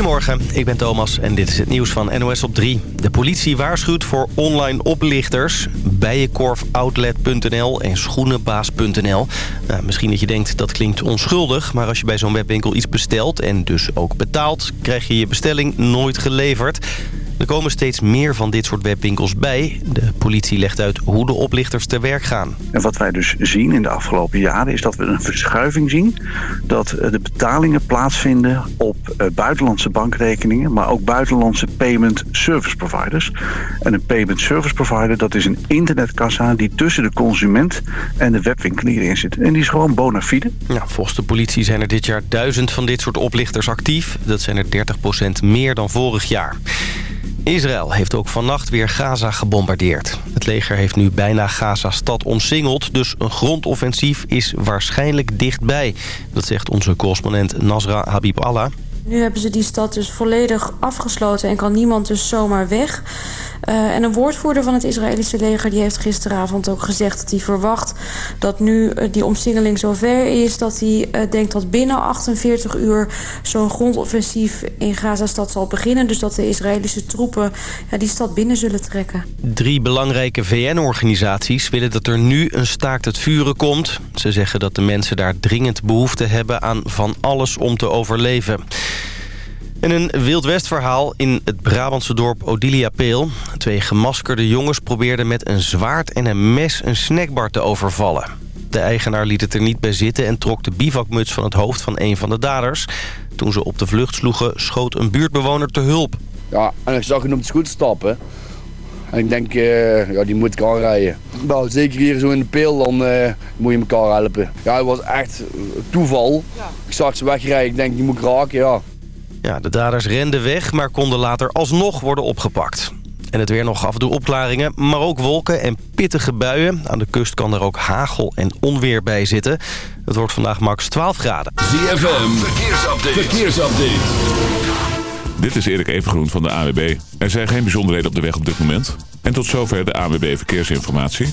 Goedemorgen, ik ben Thomas en dit is het nieuws van NOS op 3. De politie waarschuwt voor online oplichters. Bijenkorfoutlet.nl en schoenenbaas.nl. Nou, misschien dat je denkt dat klinkt onschuldig... maar als je bij zo'n webwinkel iets bestelt en dus ook betaalt... krijg je je bestelling nooit geleverd... Er komen steeds meer van dit soort webwinkels bij. De politie legt uit hoe de oplichters te werk gaan. En wat wij dus zien in de afgelopen jaren is dat we een verschuiving zien. Dat eh, de betalingen plaatsvinden op eh, buitenlandse bankrekeningen, maar ook buitenlandse payment service providers. En een payment service provider, dat is een internetkassa die tussen de consument en de webwinkelier in zit. En die is gewoon bona fide. Ja, volgens de politie zijn er dit jaar duizend van dit soort oplichters actief. Dat zijn er 30% meer dan vorig jaar. Israël heeft ook vannacht weer Gaza gebombardeerd. Het leger heeft nu bijna Gaza-stad omsingeld... dus een grondoffensief is waarschijnlijk dichtbij. Dat zegt onze correspondent Nasra Habib Allah. Nu hebben ze die stad dus volledig afgesloten en kan niemand dus zomaar weg. Uh, en een woordvoerder van het Israëlische leger die heeft gisteravond ook gezegd dat hij verwacht dat nu uh, die omsingeling zover is dat hij uh, denkt dat binnen 48 uur zo'n grondoffensief in Gaza-stad zal beginnen. Dus dat de Israëlische troepen ja, die stad binnen zullen trekken. Drie belangrijke VN-organisaties willen dat er nu een staakt het vuren komt. Ze zeggen dat de mensen daar dringend behoefte hebben aan van alles om te overleven. En een Wild West verhaal in het Brabantse dorp Odilia Peel. Twee gemaskerde jongens probeerden met een zwaard en een mes een snackbar te overvallen. De eigenaar liet het er niet bij zitten en trok de bivakmuts van het hoofd van een van de daders. Toen ze op de vlucht sloegen, schoot een buurtbewoner te hulp. Ja, en ik zag hem op de scooter stappen. En ik denk, uh, ja, die moet ik aanrijden. Nou, zeker hier zo in de peel, dan uh, moet je elkaar helpen. Ja, het was echt toeval. Ik zag ze wegrijden, ik denk, die moet ik raken, ja. Ja, de daders renden weg, maar konden later alsnog worden opgepakt. En het weer nog af en toe opklaringen, maar ook wolken en pittige buien. Aan de kust kan er ook hagel en onweer bij zitten. Het wordt vandaag max 12 graden. ZFM, verkeersupdate. verkeersupdate. Dit is Erik Evengroen van de AWB. Er zijn geen bijzonderheden op de weg op dit moment. En tot zover de AWB Verkeersinformatie.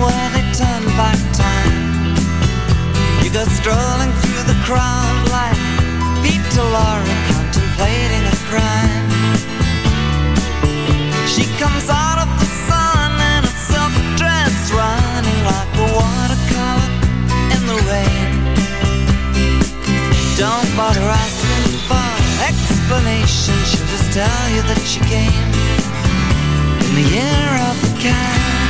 Where they turn back time. You go strolling through the crowd like Peter Laura contemplating a crime. She comes out of the sun in a silk dress Running like a watercolor in the rain. Don't bother asking for explanation She'll just tell you that she came In the year of the cat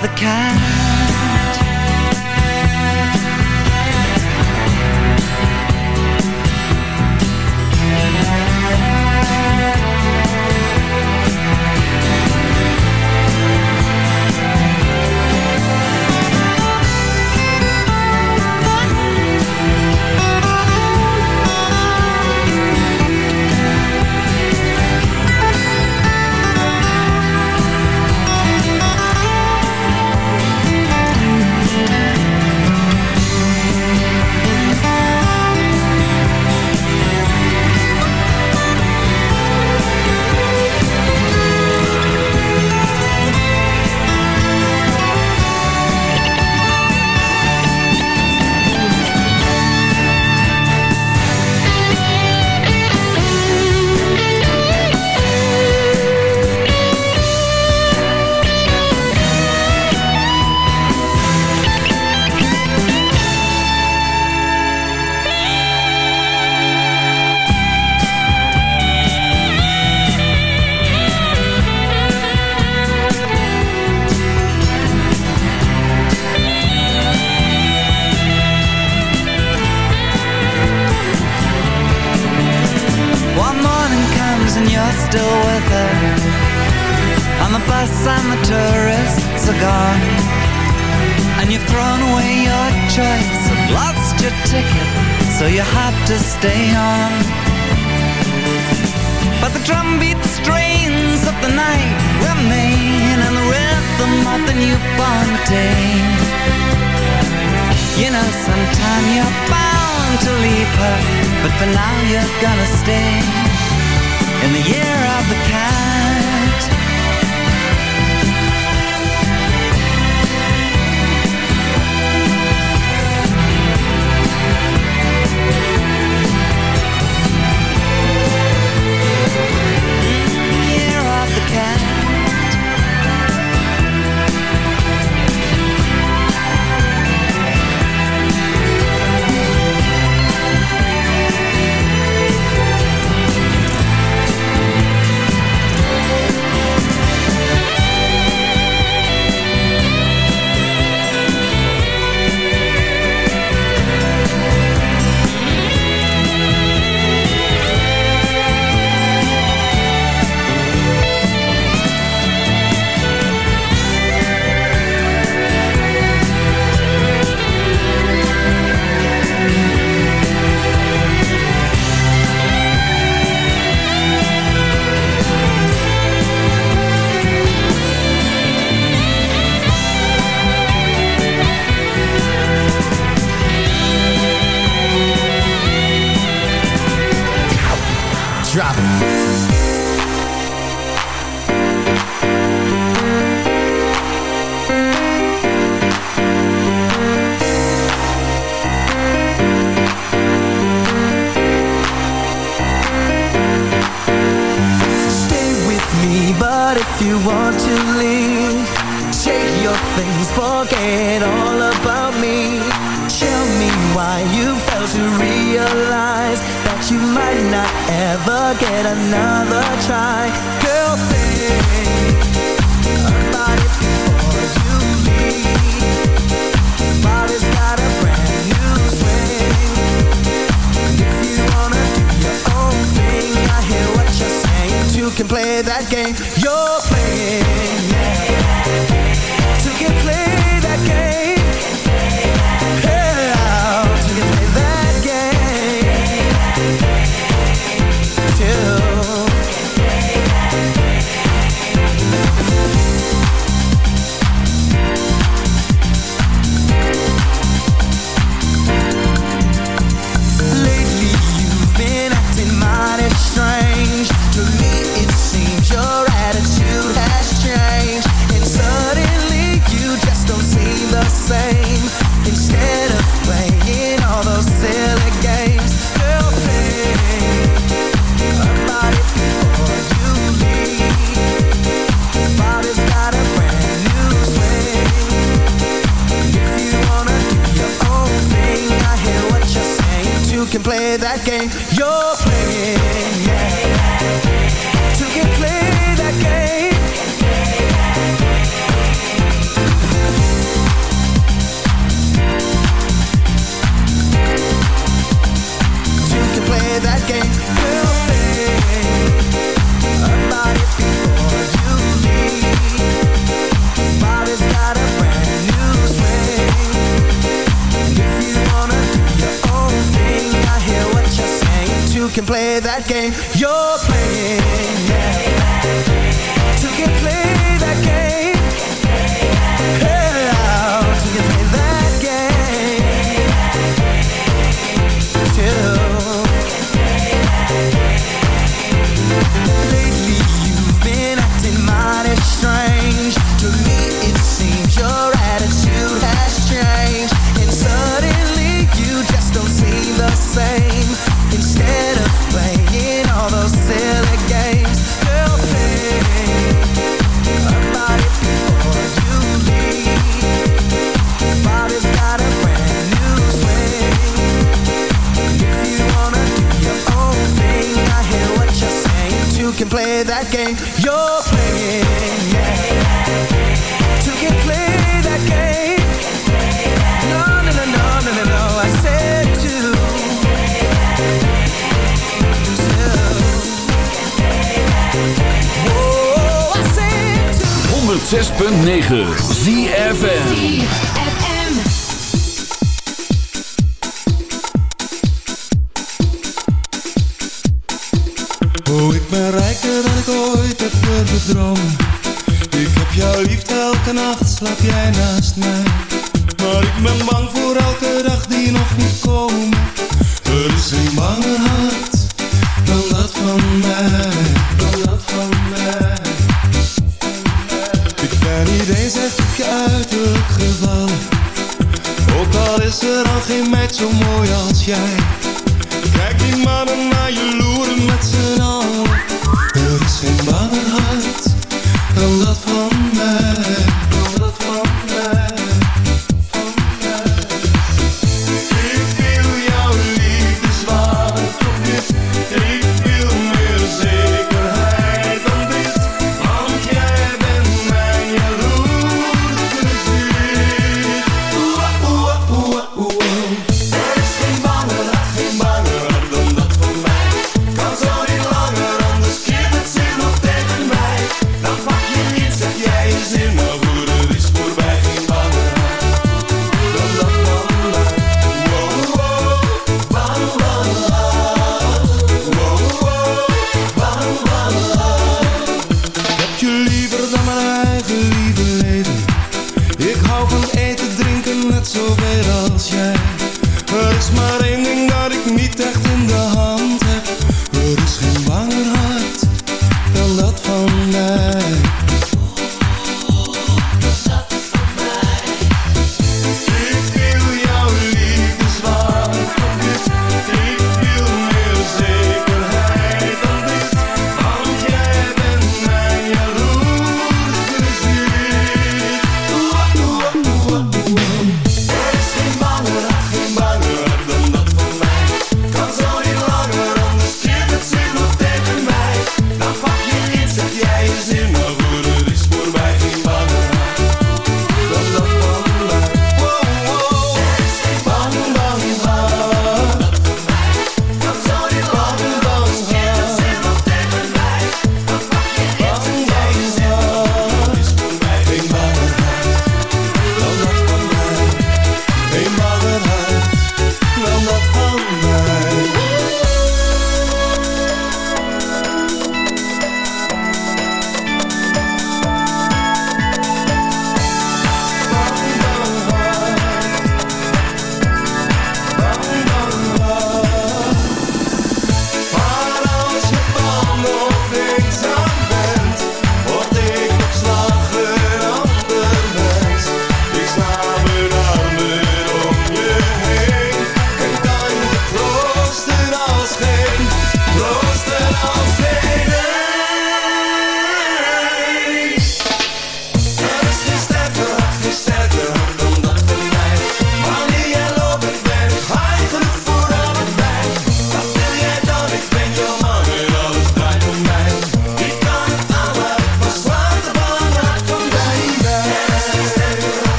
the kind But for now you're gonna stay In the year of the cat.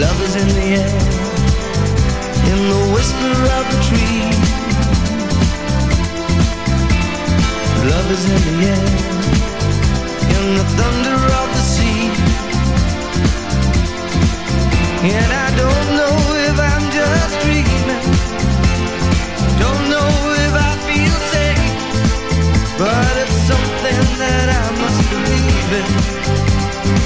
Love is in the air, in the whisper of the tree. Love is in the air, in the thunder of the sea. And I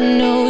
Know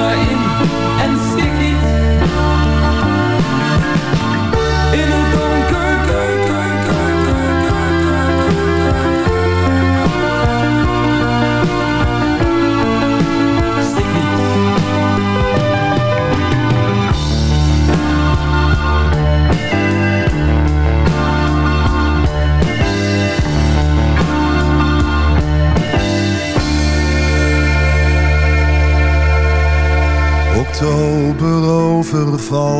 Adem nu maar in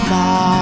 my